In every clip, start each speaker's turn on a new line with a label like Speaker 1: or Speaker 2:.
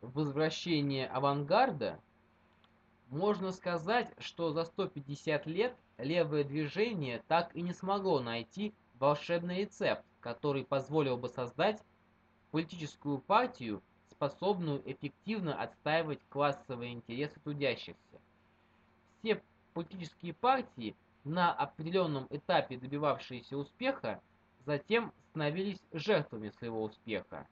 Speaker 1: возвращение авангарда, можно сказать, что за 150 лет левое движение так и не смогло найти волшебный рецепт, который позволил бы создать политическую партию, способную эффективно отстаивать классовые интересы трудящихся. Все политические партии, на определенном этапе добивавшиеся успеха, затем становились жертвами своего успеха.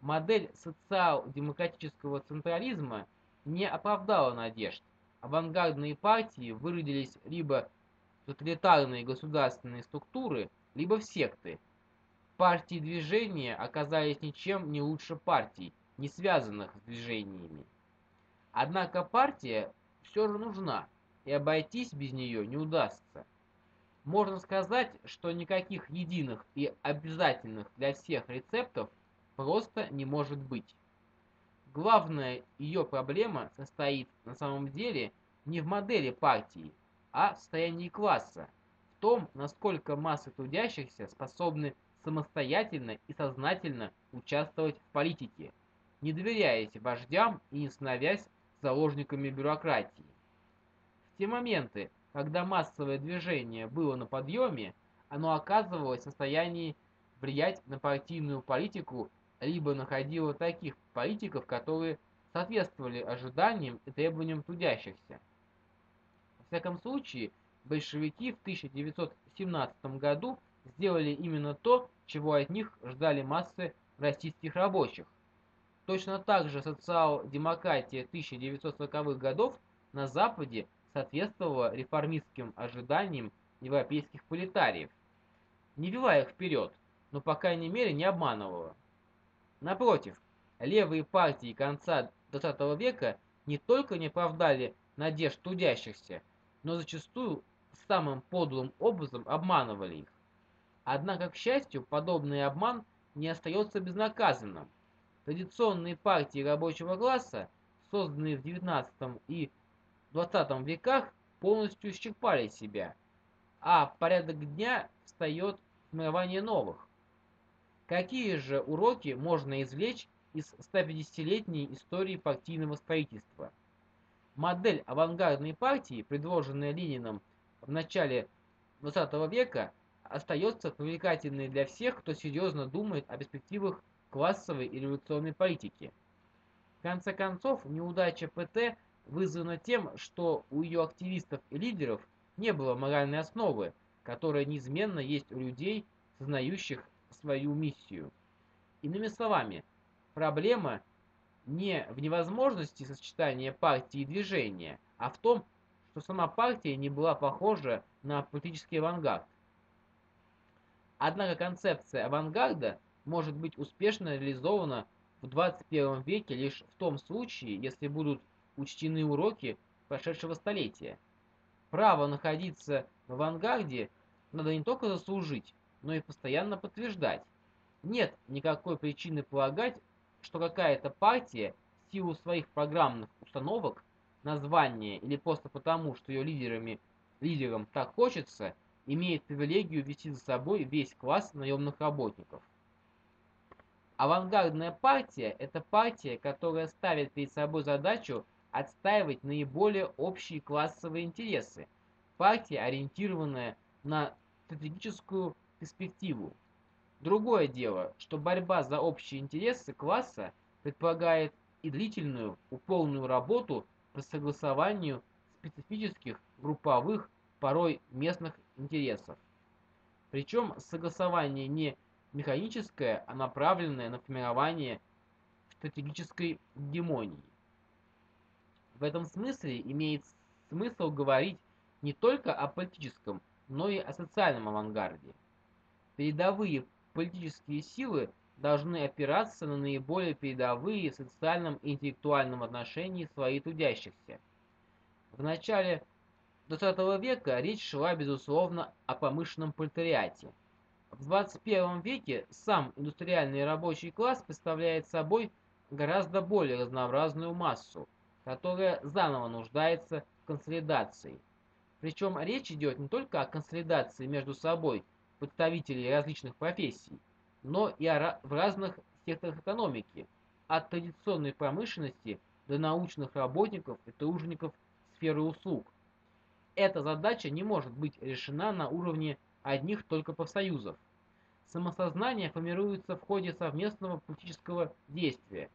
Speaker 1: Модель социал-демократического централизма не оправдала надежд. Авангардные партии выродились либо в тоталитарные государственные структуры, либо в секты. Партии движения оказались ничем не лучше партий, не связанных с движениями. Однако партия все же нужна, и обойтись без нее не удастся. Можно сказать, что никаких единых и обязательных для всех рецептов просто не может быть. Главная ее проблема состоит на самом деле не в модели партии, а в состоянии класса, в том, насколько массы трудящихся способны самостоятельно и сознательно участвовать в политике, не доверяясь вождям и не становясь заложниками бюрократии. В те моменты, когда массовое движение было на подъеме, оно оказывалось в состоянии влиять на партийную политику, либо находило таких политиков, которые соответствовали ожиданиям и требованиям трудящихся. Во всяком случае, большевики в 1917 году сделали именно то, чего от них ждали массы российских рабочих. Точно так же социал-демократия 1940-х годов на Западе соответствовала реформистским ожиданиям европейских политариев. Не вела их вперед, но по крайней мере не обманывала. Напротив, левые партии конца XX века не только не оправдали надежд трудящихся, но зачастую самым подлым образом обманывали их. Однако, к счастью, подобный обман не остается безнаказанным. Традиционные партии рабочего класса, созданные в XIX и 20 веках полностью исчерпали себя, а порядок дня встает формирование новых. Какие же уроки можно извлечь из 150-летней истории партийного строительства? Модель авангардной партии, предложенная Лениным в начале 20 века, остается привлекательной для всех, кто серьезно думает о перспективах классовой и революционной политики. В конце концов, неудача ПТ – вызвана тем, что у ее активистов и лидеров не было моральной основы, которая неизменно есть у людей, сознающих свою миссию. Иными словами, проблема не в невозможности сочетания партии и движения, а в том, что сама партия не была похожа на политический авангард. Однако концепция авангарда может быть успешно реализована в 21 веке лишь в том случае, если будут учтены уроки прошедшего столетия. Право находиться в авангарде надо не только заслужить, но и постоянно подтверждать. Нет никакой причины полагать, что какая-то партия в силу своих программных установок, названия или просто потому, что ее лидерами, лидерам так хочется, имеет привилегию вести за собой весь класс наемных работников. Авангардная партия – это партия, которая ставит перед собой задачу отстаивать наиболее общие классовые интересы. Партия, ориентированная на стратегическую перспективу. Другое дело, что борьба за общие интересы класса предполагает и длительную, уполную работу по согласованию специфических, групповых, порой местных интересов. Причем согласование не механическое, а направленное на формирование стратегической гемонии. В этом смысле имеет смысл говорить не только о политическом, но и о социальном авангарде. Передовые политические силы должны опираться на наиболее передовые в социальном и интеллектуальном отношении своих трудящихся. В начале XX века речь шла, безусловно, о промышленном пролетариате. В 21 веке сам индустриальный рабочий класс представляет собой гораздо более разнообразную массу – которая заново нуждается в консолидации. Причем речь идет не только о консолидации между собой представителей различных профессий, но и в разных секторах экономики, от традиционной промышленности до научных работников и тружеников сферы услуг. Эта задача не может быть решена на уровне одних только профсоюзов. Самосознание формируется в ходе совместного политического действия.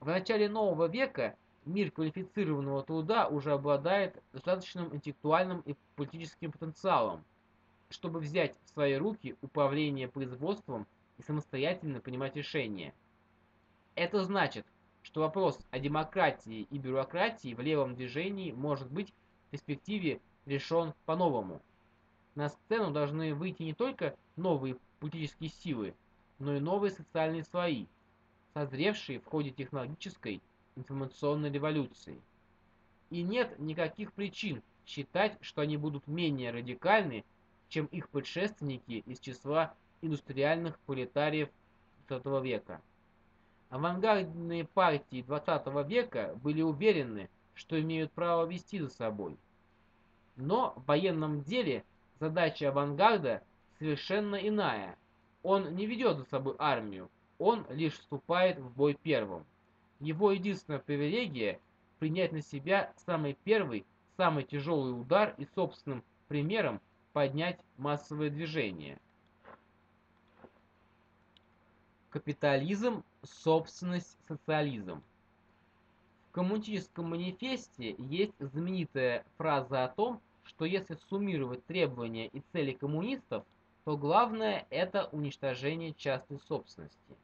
Speaker 1: В начале нового века мир квалифицированного труда уже обладает достаточным интеллектуальным и политическим потенциалом, чтобы взять в свои руки управление производством и самостоятельно принимать решения. Это значит, что вопрос о демократии и бюрократии в левом движении может быть в перспективе решен по-новому. На сцену должны выйти не только новые политические силы, но и новые социальные слои, созревшие в ходе технологической информационной революции. И нет никаких причин считать, что они будут менее радикальны, чем их предшественники из числа индустриальных пролетариев XX века. Авангардные партии XX века были уверены, что имеют право вести за собой. Но в военном деле задача авангарда совершенно иная. Он не ведет за собой армию, он лишь вступает в бой первым. Его единственная привилегия – принять на себя самый первый, самый тяжелый удар и собственным примером поднять массовое движение. Капитализм, собственность, социализм. В коммунистическом манифесте есть знаменитая фраза о том, что если суммировать требования и цели коммунистов, то главное это уничтожение частной собственности.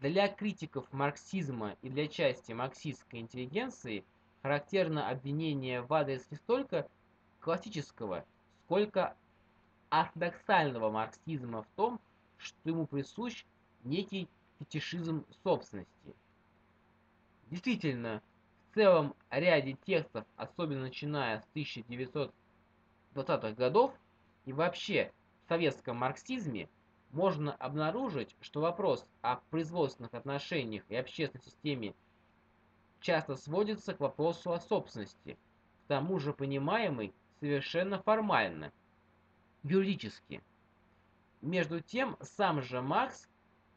Speaker 1: Для критиков марксизма и для части марксистской интеллигенции характерно обвинение в адрес не столько классического, сколько ортодоксального марксизма в том, что ему присущ некий фетишизм собственности. Действительно, в целом ряде текстов, особенно начиная с 1920-х годов и вообще в советском марксизме, можно обнаружить, что вопрос о производственных отношениях и общественной системе часто сводится к вопросу о собственности, к тому же понимаемый совершенно формально, юридически. Между тем, сам же Маркс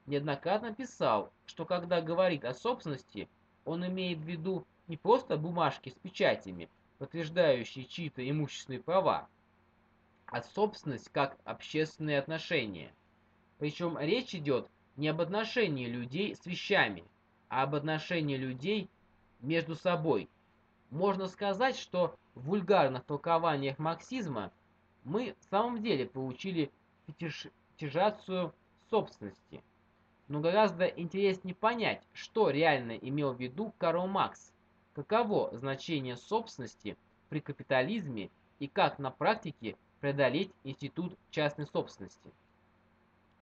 Speaker 1: неоднократно писал, что когда говорит о собственности, он имеет в виду не просто бумажки с печатями, подтверждающие чьи-то имущественные права, а собственность как общественные отношения. Причем речь идет не об отношении людей с вещами, а об отношении людей между собой. Можно сказать, что вульгарных толкованиях марксизма мы в самом деле получили фетишизацию собственности. Но гораздо интереснее понять, что реально имел в виду Карл Маркс, каково значение собственности при капитализме и как на практике преодолеть институт частной собственности.